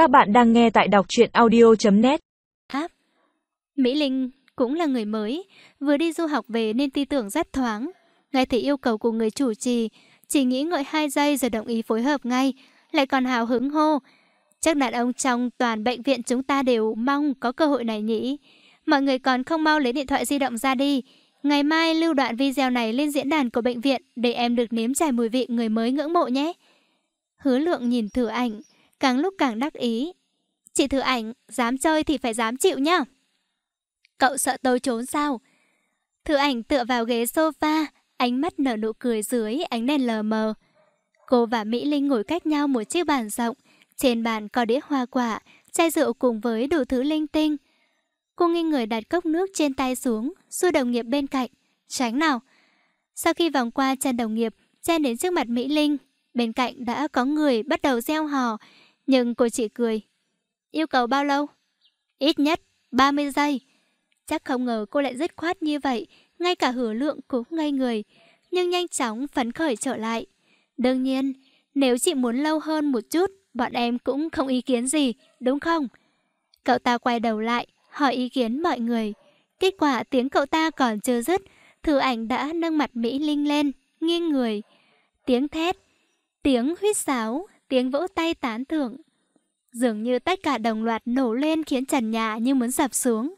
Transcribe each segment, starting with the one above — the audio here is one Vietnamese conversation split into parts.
Các bạn đang nghe tại đọc truyện audio.net Áp Mỹ Linh cũng là người mới, vừa đi du học về nên tư tưởng rất thoáng. ngay thấy yêu cầu của người chủ trì, chỉ nghĩ ngợi hai giây rồi đồng ý phối hợp ngay, lại còn hào hứng hô. Chắc đàn ông trong toàn bệnh viện chúng ta đều mong có cơ hội này nhỉ. Mọi người còn không mau lấy điện thoại di động ra đi. Ngày mai lưu đoạn video này lên diễn đàn của bệnh viện để em được nếm trải mùi vị người mới ngưỡng mộ nhé. Hứa lượng nhìn thử ảnh, càng lúc càng đắc ý. Chị thử ảnh, dám chơi thì phải dám chịu nhá. Cậu sợ tôi trốn sao? Thử ảnh tựa vào ghế sofa, ánh mắt nở nụ cười dưới ánh đèn lờ mờ. Cô và Mỹ Linh ngồi cách nhau một chiếc bàn rộng. Trên bàn có đĩa hoa quả, chai rượu cùng với đủ thứ linh tinh. Cô nghi người đặt cốc nước trên tay xuống, xua đồng nghiệp bên cạnh. Tránh nào. Sau khi vòng qua chân đồng nghiệp, chen đến trước mặt Mỹ Linh, bên cạnh đã có người bắt đầu gieo hò, nhưng cô chỉ cười. Yêu cầu bao lâu? Ít nhất 30 giây. Chắc không ngờ cô lại dứt khoát như vậy, ngay cả hứa lượng cũng ngây người, nhưng nhanh chóng phấn khởi trở lại. Đương nhiên, nếu chị muốn lâu hơn một chút, bọn em cũng không ý kiến gì, đúng không? Cậu ta quay đầu lại, hỏi ý kiến mọi người. Kết quả tiếng cậu ta còn chưa dứt, thử ảnh đã nâng mặt Mỹ Linh lên, nghiêng người. Tiếng thét, tiếng huyết sáo, tiếng vỗ tay tán thưởng. Dường như tất cả đồng loạt nổ lên khiến trần nhà như muốn sập xuống.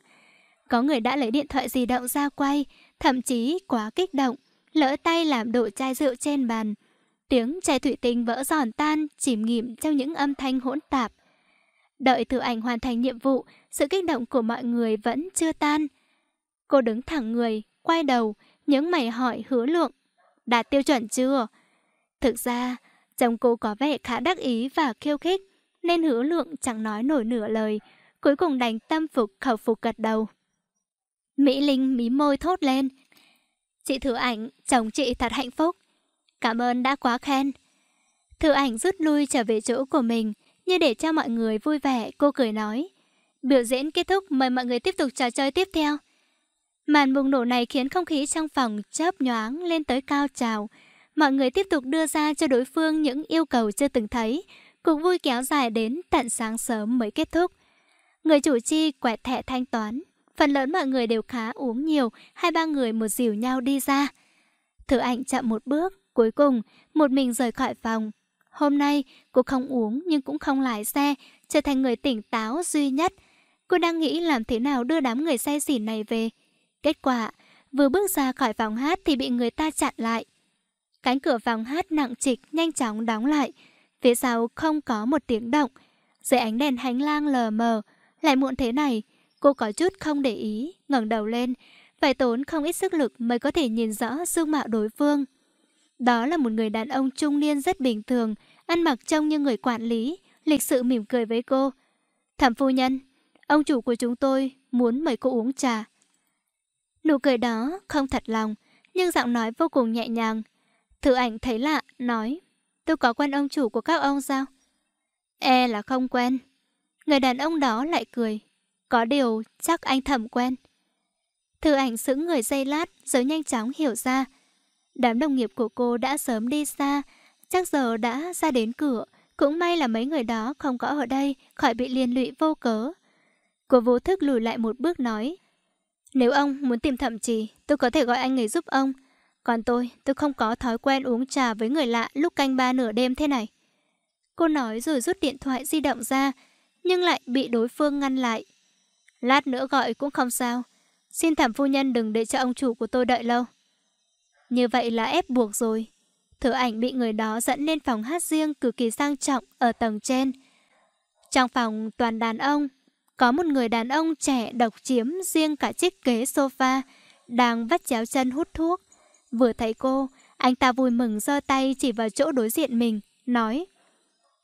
Có người đã lấy điện thoại di động ra quay, thậm chí quá kích động, lỡ tay làm đổ chai rượu trên bàn. Tiếng chai thủy tinh vỡ giòn tan, chìm nghỉm trong những âm thanh hỗn tạp. Đợi từ ảnh hoàn thành nhiệm vụ, sự kích động của mọi người vẫn chưa tan. Cô đứng thẳng người, quay đầu, những mày hỏi hứa lượng. Đạt tiêu chuẩn chưa? Thực ra, chồng cô có vẻ khá đắc ý và khiêu khích, nên hứa lượng chẳng nói nổi nửa lời, cuối cùng đành tâm phục khẩu phục gật đầu. Mỹ Linh mí môi thốt lên. Chị thử ảnh, chồng chị thật hạnh phúc. Cảm ơn đã quá khen. Thử ảnh rút lui trở về chỗ của mình, như để cho mọi người vui vẻ, cô cười nói. Biểu diễn kết thúc, mời mọi người tiếp tục trò chơi tiếp theo. Màn bùng nổ này khiến không khí trong phòng chớp nhoáng lên tới cao trào. Mọi người tiếp tục đưa ra cho đối phương những yêu cầu chưa từng thấy. Cuộc vui kéo dài đến tận sáng sớm mới kết thúc. Người chủ chi quẹt thẻ thanh toán. Phần lớn mọi người đều khá uống nhiều, hai ba người một dìu nhau đi ra. Thử ảnh chậm một bước, cuối cùng một mình rời khỏi phòng. Hôm nay cô không uống nhưng cũng không lái xe, trở thành người tỉnh táo duy nhất. Cô đang nghĩ làm thế nào đưa đám người say xỉn này về. Kết quả, vừa bước ra khỏi phòng hát thì bị người ta chặn lại. Cánh cửa vắng hát nặng trịch nhanh chóng đóng lại. Phía sau không có một tiếng động. Dưới ánh đèn hành lang lờ mờ, lại muộn thế này, cô có chút không để ý, ngẩng đầu lên, phải tốn không ít sức lực mới có thể nhìn rõ dung mạo đối phương. Đó là một người đàn ông trung niên rất bình thường, ăn mặc trông như người quản lý, lịch sự mỉm cười với cô. Thẩm phu nhân, ông chủ của chúng tôi muốn mời cô uống trà. Nụ cười đó không thật lòng, nhưng giọng nói vô cùng nhẹ nhàng. Thử ảnh thấy lạ, nói, tôi có quen ông chủ của các ông sao? E là không quen. Người đàn ông đó lại cười. Có điều, chắc anh thẩm quen. Thử ảnh sững người dây lát, rồi nhanh chóng hiểu ra. Đám đồng nghiệp của cô đã sớm đi xa, chắc giờ đã ra đến cửa. Cũng may là mấy người đó không có ở đây, khỏi bị liên lụy vô cớ. Cô vô thức lùi lại một bước nói. Nếu ông muốn tìm thẩm trì, tôi có thể gọi anh ấy giúp ông. Còn tôi, tôi không có thói quen uống trà với người lạ lúc canh ba nửa đêm thế này. Cô nói rồi rút điện thoại di động ra, nhưng lại bị đối phương ngăn lại. Lát nữa gọi cũng không sao. Xin thảm phu nhân đừng để cho ông chủ của tôi đợi lâu. Như vậy là ép buộc rồi. Thử ảnh bị người đó dẫn lên phòng hát riêng cực kỳ sang trọng ở tầng trên. Trong phòng toàn đàn ông, có một người đàn ông trẻ độc chiếm riêng cả chiếc ghế sofa, đang vắt chéo chân hút thuốc. Vừa thấy cô, anh ta vui mừng giơ tay chỉ vào chỗ đối diện mình, nói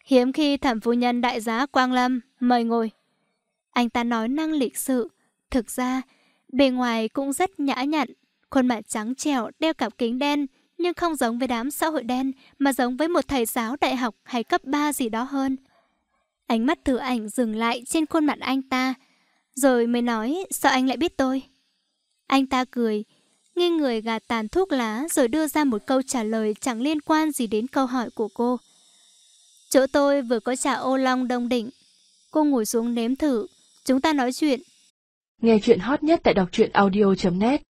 Hiếm khi thẩm phu nhân đại giá Quang Lâm, mời ngồi. Anh ta nói năng lịch sự, thực ra bề ngoài cũng rất nhã nhặn, khuôn mặt trắng trẻo, đeo cặp kính đen, nhưng không giống với đám xã hội đen mà giống với một thầy giáo đại học hay cấp 3 gì đó hơn. Ánh mắt thử ảnh dừng lại trên khuôn mặt anh ta, rồi mới nói sao anh lại biết tôi. Anh ta cười, nghiêng người gạt tàn thuốc lá rồi đưa ra một câu trả lời chẳng liên quan gì đến câu hỏi của cô. Chỗ tôi vừa có trà ô long đông đỉnh, cô ngồi xuống nếm thử. Chúng ta nói chuyện. Nghe chuyện hot nhất tại đọc truyện audio.net